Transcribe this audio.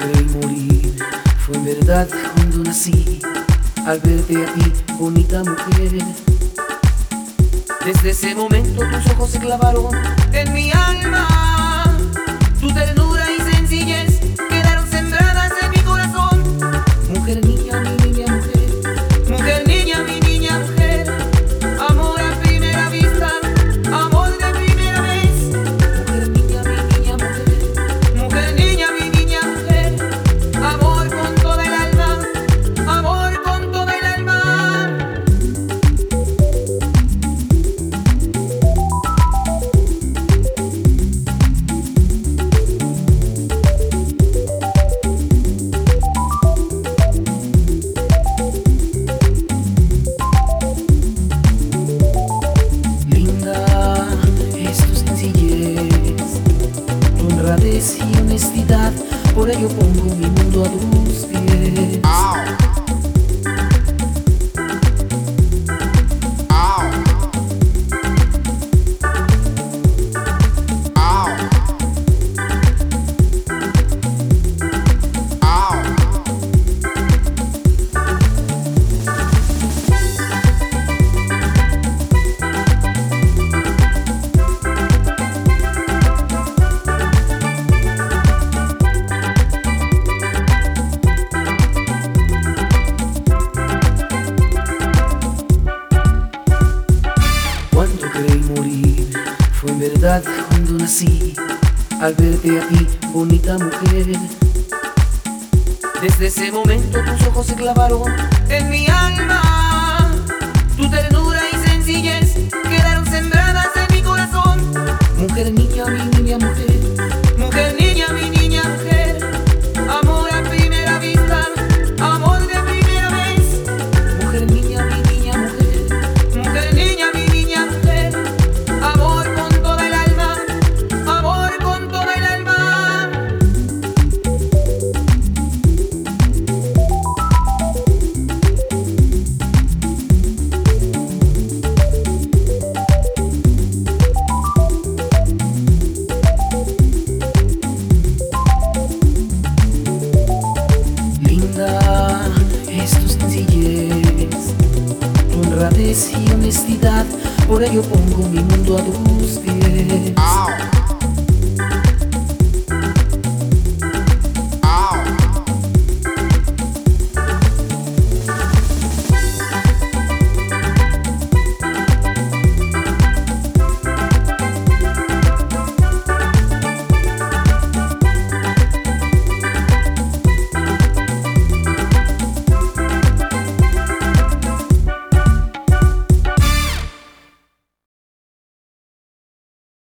creí morir. Fue verdad cuando nací, al verte a ti, bonita mujer. Desde ese momento tus ojos se clavaron en mi alma, tu ternura. Honradez y honestidad, por ello pongo mi mundo a tus pies. Creí morir, fue verdad cuando nací, al verte a ti, bonita mujer. Desde ese momento tus ojos se clavaron en mi alma. Tu ternura honradez y honestidad, por ello pongo mi mundo a tus pies.